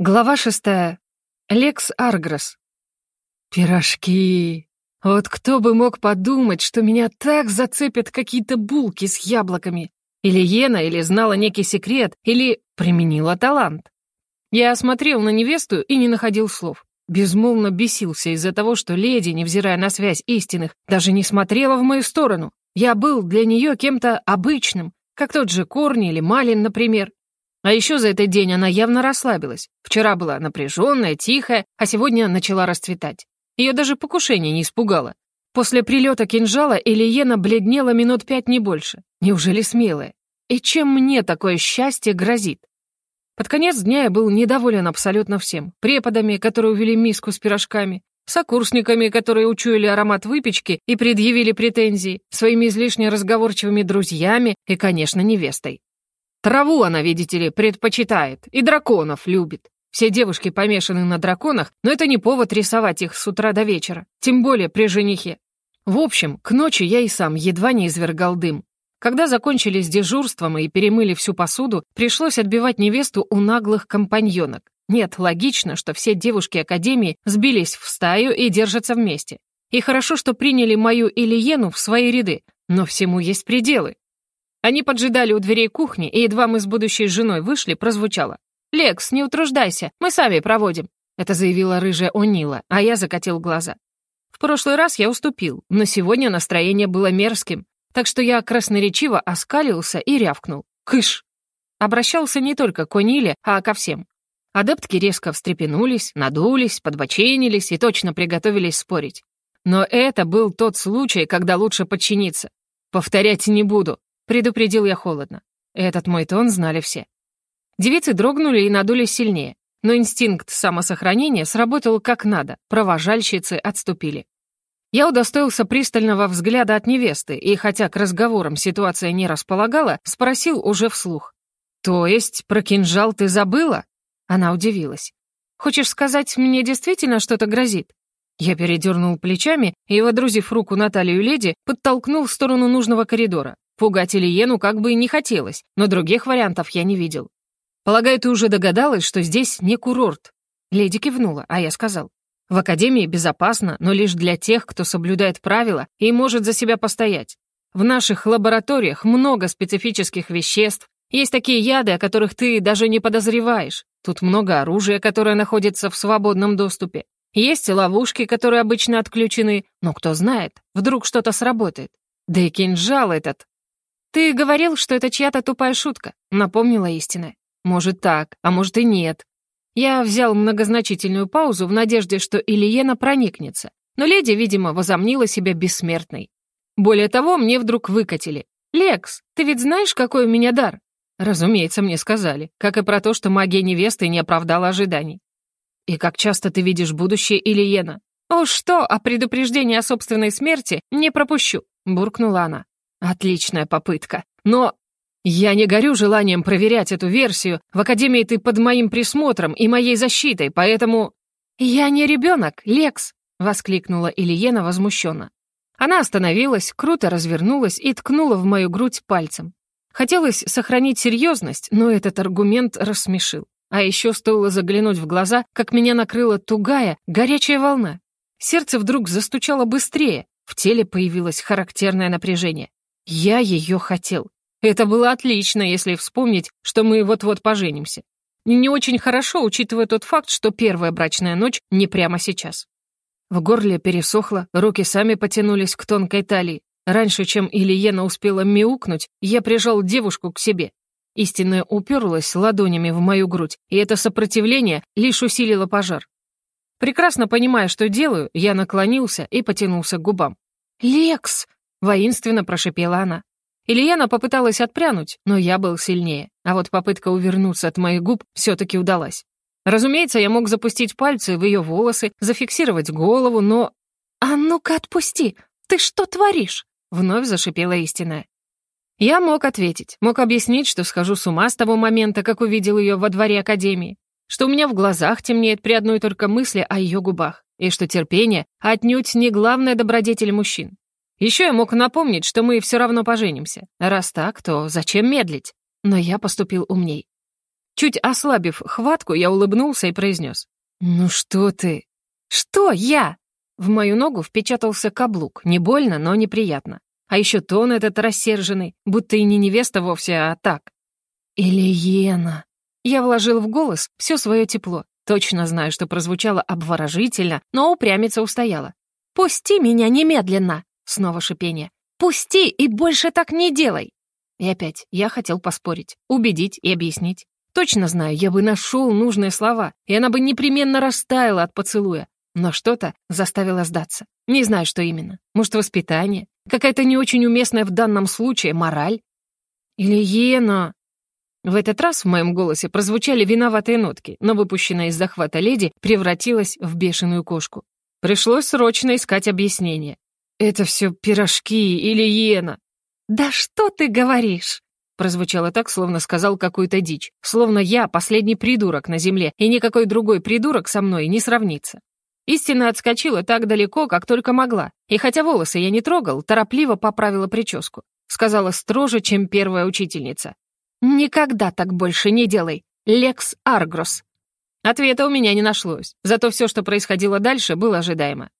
Глава шестая. Лекс Аргресс. Пирожки. Вот кто бы мог подумать, что меня так зацепят какие-то булки с яблоками. Или Ена, или знала некий секрет, или применила талант. Я осмотрел на невесту и не находил слов. Безмолвно бесился из-за того, что леди, невзирая на связь истинных, даже не смотрела в мою сторону. Я был для нее кем-то обычным, как тот же Корни или Малин, например. А еще за этот день она явно расслабилась. Вчера была напряженная, тихая, а сегодня начала расцветать. Ее даже покушение не испугало. После прилета кинжала Ильена бледнела минут пять не больше. Неужели смелая? И чем мне такое счастье грозит? Под конец дня я был недоволен абсолютно всем. Преподами, которые увели миску с пирожками, сокурсниками, которые учуяли аромат выпечки и предъявили претензии, своими излишне разговорчивыми друзьями и, конечно, невестой. Траву она, видите ли, предпочитает и драконов любит. Все девушки помешаны на драконах, но это не повод рисовать их с утра до вечера, тем более при женихе. В общем, к ночи я и сам едва не извергал дым. Когда закончили с дежурством и перемыли всю посуду, пришлось отбивать невесту у наглых компаньонок. Нет, логично, что все девушки Академии сбились в стаю и держатся вместе. И хорошо, что приняли мою Ильену в свои ряды, но всему есть пределы. Они поджидали у дверей кухни, и едва мы с будущей женой вышли, прозвучало. «Лекс, не утруждайся, мы сами проводим», — это заявила рыжая Онила, а я закатил глаза. В прошлый раз я уступил, но сегодня настроение было мерзким, так что я красноречиво оскалился и рявкнул. «Кыш!» Обращался не только к Ониле, а ко всем. Адептки резко встрепенулись, надулись, подбоченились и точно приготовились спорить. Но это был тот случай, когда лучше подчиниться. Повторять не буду. Предупредил я холодно. Этот мой тон знали все. Девицы дрогнули и надулись сильнее, но инстинкт самосохранения сработал как надо, провожальщицы отступили. Я удостоился пристального взгляда от невесты, и хотя к разговорам ситуация не располагала, спросил уже вслух. «То есть про кинжал ты забыла?» Она удивилась. «Хочешь сказать, мне действительно что-то грозит?» Я передернул плечами и, водрузив руку на талию леди, подтолкнул в сторону нужного коридора. Пугать Ильену как бы и не хотелось, но других вариантов я не видел. «Полагаю, ты уже догадалась, что здесь не курорт?» Леди кивнула, а я сказал. «В Академии безопасно, но лишь для тех, кто соблюдает правила и может за себя постоять. В наших лабораториях много специфических веществ, есть такие яды, о которых ты даже не подозреваешь. Тут много оружия, которое находится в свободном доступе. Есть ловушки, которые обычно отключены, но кто знает, вдруг что-то сработает. Да и кинжал этот «Ты говорил, что это чья-то тупая шутка», — напомнила истина. «Может так, а может и нет». Я взял многозначительную паузу в надежде, что Ильена проникнется, но леди, видимо, возомнила себя бессмертной. Более того, мне вдруг выкатили. «Лекс, ты ведь знаешь, какой у меня дар?» Разумеется, мне сказали, как и про то, что магия невесты не оправдала ожиданий. «И как часто ты видишь будущее Ильена?» «О, что, а предупреждение о собственной смерти не пропущу», — буркнула она. Отличная попытка. Но я не горю желанием проверять эту версию. В Академии ты под моим присмотром и моей защитой, поэтому... «Я не ребенок, Лекс!» — воскликнула Ильена возмущенно. Она остановилась, круто развернулась и ткнула в мою грудь пальцем. Хотелось сохранить серьезность, но этот аргумент рассмешил. А еще стоило заглянуть в глаза, как меня накрыла тугая, горячая волна. Сердце вдруг застучало быстрее, в теле появилось характерное напряжение. Я ее хотел. Это было отлично, если вспомнить, что мы вот-вот поженимся. Не очень хорошо, учитывая тот факт, что первая брачная ночь не прямо сейчас. В горле пересохло, руки сами потянулись к тонкой талии. Раньше, чем Ильена успела мяукнуть, я прижал девушку к себе. Истинная уперлась ладонями в мою грудь, и это сопротивление лишь усилило пожар. Прекрасно понимая, что делаю, я наклонился и потянулся к губам. «Лекс!» Воинственно прошипела она. Ильяна попыталась отпрянуть, но я был сильнее, а вот попытка увернуться от моих губ все-таки удалась. Разумеется, я мог запустить пальцы в ее волосы, зафиксировать голову, но... «А ну-ка отпусти! Ты что творишь?» Вновь зашипела истинная. Я мог ответить, мог объяснить, что схожу с ума с того момента, как увидел ее во дворе Академии, что у меня в глазах темнеет при одной только мысли о ее губах, и что терпение отнюдь не главная добродетель мужчин. Еще я мог напомнить, что мы все равно поженимся. Раз так, то зачем медлить? Но я поступил умней. Чуть ослабив хватку, я улыбнулся и произнес. «Ну что ты?» «Что я?» В мою ногу впечатался каблук. Не больно, но неприятно. А еще тон этот рассерженный, будто и не невеста вовсе, а так. «Ильена!» Я вложил в голос все свое тепло. Точно знаю, что прозвучало обворожительно, но упрямиться устояла. «Пусти меня немедленно!» Снова шипение. «Пусти и больше так не делай!» И опять я хотел поспорить, убедить и объяснить. Точно знаю, я бы нашел нужные слова, и она бы непременно растаяла от поцелуя. Но что-то заставило сдаться. Не знаю, что именно. Может, воспитание? Какая-то не очень уместная в данном случае мораль? Или Ена? В этот раз в моем голосе прозвучали виноватые нотки, но выпущенная из захвата леди превратилась в бешеную кошку. Пришлось срочно искать объяснение. «Это все пирожки или Ена?» «Да что ты говоришь?» Прозвучало так, словно сказал какую-то дичь. Словно я последний придурок на земле, и никакой другой придурок со мной не сравнится. Истина отскочила так далеко, как только могла, и хотя волосы я не трогал, торопливо поправила прическу. Сказала строже, чем первая учительница. «Никогда так больше не делай. Лекс Аргрос». Ответа у меня не нашлось, зато все, что происходило дальше, было ожидаемо.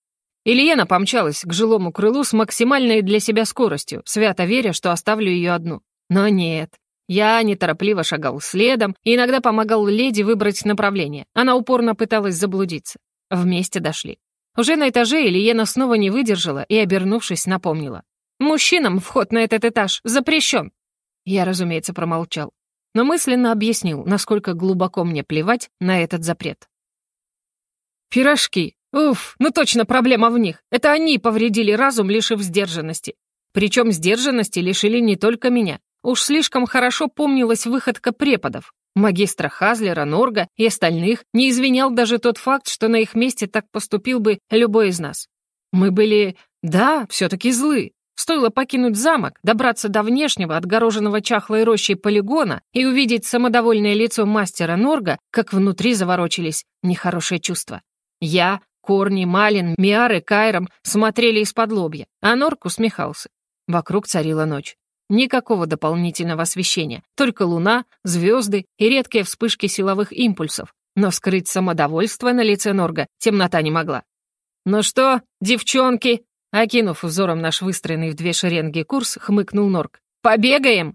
Ильена помчалась к жилому крылу с максимальной для себя скоростью, свято веря, что оставлю ее одну. Но нет. Я неторопливо шагал следом и иногда помогал леди выбрать направление. Она упорно пыталась заблудиться. Вместе дошли. Уже на этаже Ильена снова не выдержала и, обернувшись, напомнила. «Мужчинам вход на этот этаж запрещен!» Я, разумеется, промолчал, но мысленно объяснил, насколько глубоко мне плевать на этот запрет. «Пирожки! Уф, ну точно проблема в них! Это они повредили разум, лишив сдержанности. Причем сдержанности лишили не только меня. Уж слишком хорошо помнилась выходка преподов. Магистра Хазлера, Норга и остальных не извинял даже тот факт, что на их месте так поступил бы любой из нас. Мы были, да, все-таки злы. Стоило покинуть замок, добраться до внешнего, отгороженного чахлой рощей полигона и увидеть самодовольное лицо мастера Норга, как внутри заворочились нехорошие чувства. Я, Корни, Малин, Миар и Кайром смотрели из-под лобья, а Норг усмехался. Вокруг царила ночь. Никакого дополнительного освещения, только луна, звезды и редкие вспышки силовых импульсов. Но скрыть самодовольство на лице Норга темнота не могла. «Ну что, девчонки?» Окинув взором наш выстроенный в две шеренги курс, хмыкнул Норг. «Побегаем!»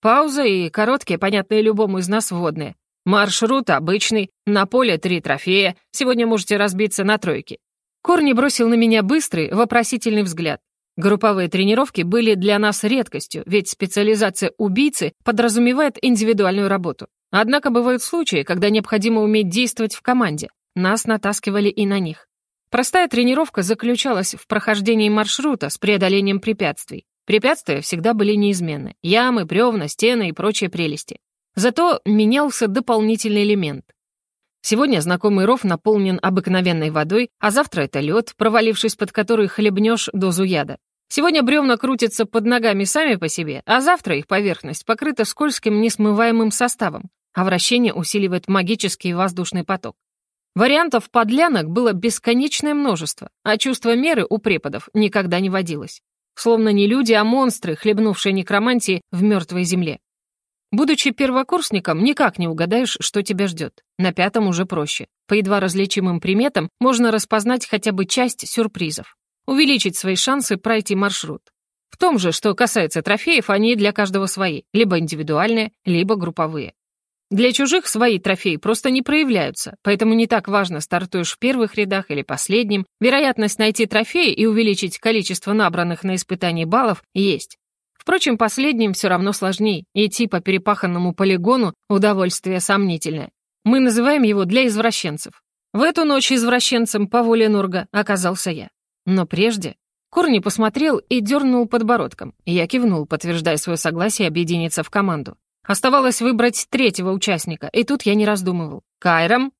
Пауза и короткие, понятные любому из нас вводные. Маршрут обычный, на поле три трофея, сегодня можете разбиться на тройки. Корни бросил на меня быстрый, вопросительный взгляд. Групповые тренировки были для нас редкостью, ведь специализация убийцы подразумевает индивидуальную работу. Однако бывают случаи, когда необходимо уметь действовать в команде. Нас натаскивали и на них. Простая тренировка заключалась в прохождении маршрута с преодолением препятствий. Препятствия всегда были неизменны. Ямы, бревна, стены и прочие прелести. Зато менялся дополнительный элемент. Сегодня знакомый ров наполнен обыкновенной водой, а завтра это лед, провалившись под который хлебнешь дозу яда. Сегодня бревна крутятся под ногами сами по себе, а завтра их поверхность покрыта скользким несмываемым составом, а вращение усиливает магический воздушный поток. Вариантов подлянок было бесконечное множество, а чувство меры у преподов никогда не водилось. Словно не люди, а монстры, хлебнувшие некромантии в мертвой земле. Будучи первокурсником, никак не угадаешь, что тебя ждет. На пятом уже проще. По едва различимым приметам можно распознать хотя бы часть сюрпризов. Увеличить свои шансы пройти маршрут. В том же, что касается трофеев, они для каждого свои, либо индивидуальные, либо групповые. Для чужих свои трофеи просто не проявляются, поэтому не так важно, стартуешь в первых рядах или последним. Вероятность найти трофеи и увеличить количество набранных на испытании баллов есть. Впрочем, последним все равно сложней. Идти по перепаханному полигону — удовольствие сомнительное. Мы называем его для извращенцев. В эту ночь извращенцем по воле Нурга оказался я. Но прежде Корни посмотрел и дернул подбородком. Я кивнул, подтверждая свое согласие объединиться в команду. Оставалось выбрать третьего участника, и тут я не раздумывал. «Кайром?»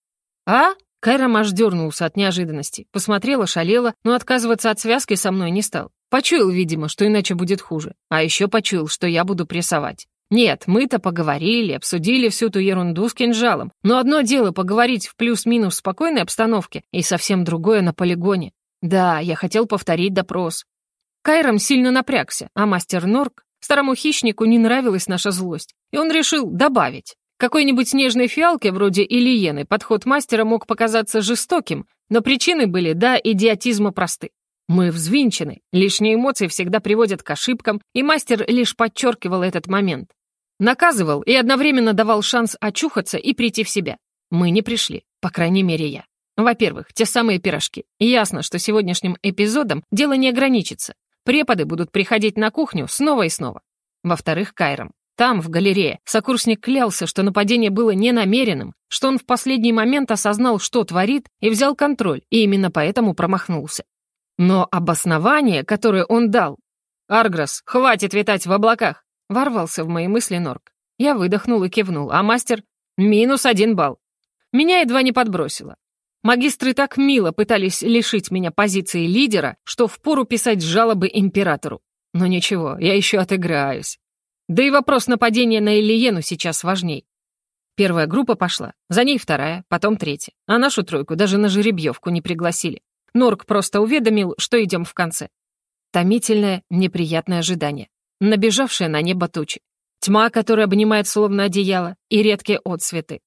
«А?» Кайром аж дернулся от неожиданности. Посмотрела, шалела, но отказываться от связки со мной не стал. Почуял, видимо, что иначе будет хуже. А еще почуял, что я буду прессовать. Нет, мы-то поговорили, обсудили всю ту ерунду с кинжалом. Но одно дело поговорить в плюс-минус спокойной обстановке, и совсем другое на полигоне. Да, я хотел повторить допрос. Кайром сильно напрягся, а мастер Норк, старому хищнику, не нравилась наша злость, и он решил добавить. Какой-нибудь снежной фиалке вроде Ильены подход мастера мог показаться жестоким, но причины были до идиотизма просты. Мы взвинчены, лишние эмоции всегда приводят к ошибкам, и мастер лишь подчеркивал этот момент. Наказывал и одновременно давал шанс очухаться и прийти в себя. Мы не пришли, по крайней мере я. Во-первых, те самые пирожки. Ясно, что сегодняшним эпизодом дело не ограничится. Преподы будут приходить на кухню снова и снова. Во-вторых, Кайром. Там, в галерее, сокурсник клялся, что нападение было ненамеренным, что он в последний момент осознал, что творит, и взял контроль, и именно поэтому промахнулся. Но обоснование, которое он дал... «Аргрос, хватит витать в облаках!» — ворвался в мои мысли Норк. Я выдохнул и кивнул, а мастер — минус один балл. Меня едва не подбросило. Магистры так мило пытались лишить меня позиции лидера, что впору писать жалобы императору. Но ничего, я еще отыграюсь. Да и вопрос нападения на Ильену сейчас важней. Первая группа пошла, за ней вторая, потом третья. А нашу тройку даже на жеребьевку не пригласили. Норк просто уведомил, что идем в конце. Томительное, неприятное ожидание. Набежавшее на небо тучи. Тьма, которая обнимает словно одеяло, и редкие отсветы.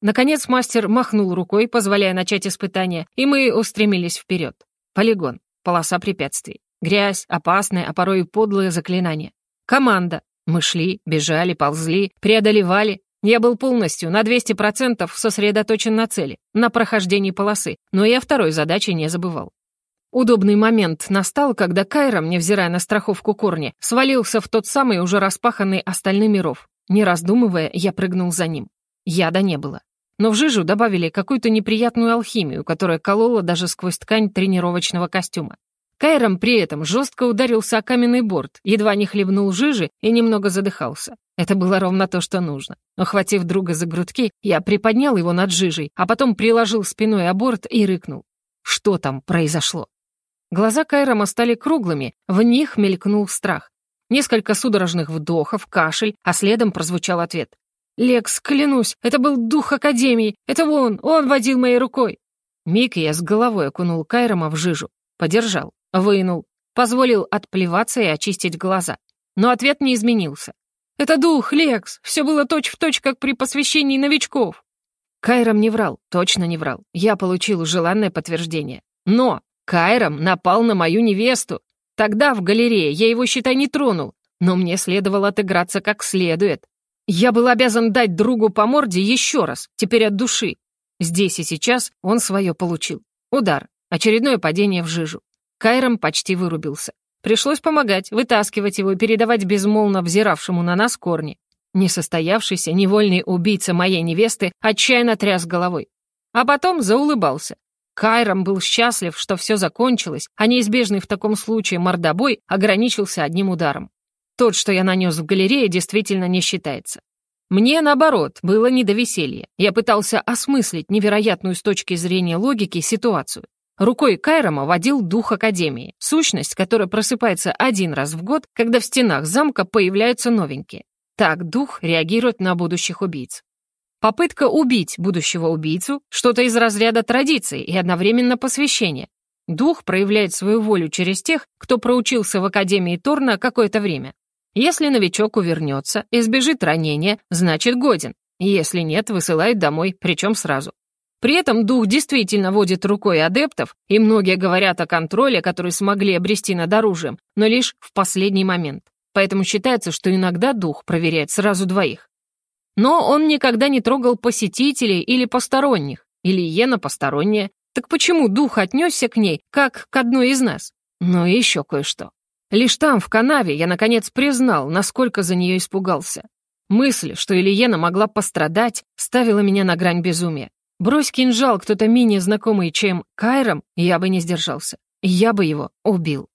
Наконец мастер махнул рукой, позволяя начать испытание, и мы устремились вперед. Полигон, полоса препятствий, грязь, опасное, а порой и подлое заклинание. Команда, мы шли, бежали, ползли, преодолевали. Я был полностью на 200% сосредоточен на цели, на прохождении полосы, но о второй задаче не забывал. Удобный момент настал, когда Кайром, невзирая на страховку корни, свалился в тот самый уже распаханный остальными ров. Не раздумывая, я прыгнул за ним. Яда не было. Но в жижу добавили какую-то неприятную алхимию, которая колола даже сквозь ткань тренировочного костюма. Кайром при этом жестко ударился о каменный борт, едва не хлебнул жижи и немного задыхался. Это было ровно то, что нужно. Ухватив друга за грудки, я приподнял его над жижей, а потом приложил спиной о борт и рыкнул. Что там произошло? Глаза Кайрома стали круглыми, в них мелькнул страх. Несколько судорожных вдохов, кашель, а следом прозвучал ответ. «Лекс, клянусь, это был дух Академии, это он, он водил моей рукой!» Миг я с головой окунул Кайрома в жижу, подержал, Вынул. Позволил отплеваться и очистить глаза. Но ответ не изменился. «Это дух, Лекс! Все было точь-в-точь, точь, как при посвящении новичков!» Кайром не врал, точно не врал. Я получил желанное подтверждение. Но Кайром напал на мою невесту. Тогда в галерее я его, считай, не тронул, но мне следовало отыграться как следует. Я был обязан дать другу по морде еще раз, теперь от души. Здесь и сейчас он свое получил. Удар, очередное падение в жижу. Кайром почти вырубился. Пришлось помогать, вытаскивать его и передавать безмолвно взиравшему на нас корни. Несостоявшийся невольный убийца моей невесты отчаянно тряс головой. А потом заулыбался. Кайром был счастлив, что все закончилось, а неизбежный в таком случае мордобой ограничился одним ударом. Тот, что я нанес в галерее, действительно не считается. Мне, наоборот, было не до веселья. Я пытался осмыслить невероятную с точки зрения логики ситуацию. Рукой Кайрома водил дух Академии, сущность, которая просыпается один раз в год, когда в стенах замка появляются новенькие. Так дух реагирует на будущих убийц. Попытка убить будущего убийцу – что-то из разряда традиций и одновременно посвящения. Дух проявляет свою волю через тех, кто проучился в Академии Торна какое-то время. Если новичок увернется, избежит ранения, значит годен. Если нет, высылают домой, причем сразу. При этом дух действительно водит рукой адептов, и многие говорят о контроле, который смогли обрести над оружием, но лишь в последний момент. Поэтому считается, что иногда дух проверяет сразу двоих. Но он никогда не трогал посетителей или посторонних, или Ена посторонняя. Так почему дух отнесся к ней, как к одной из нас? Ну и еще кое-что. Лишь там, в канаве, я наконец признал, насколько за нее испугался. Мысль, что Ильена могла пострадать, ставила меня на грань безумия. Брось кинжал кто-то менее знакомый, чем Кайром, я бы не сдержался. Я бы его убил.